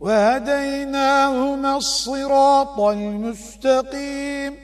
وهديناهما الصراط المستقيم.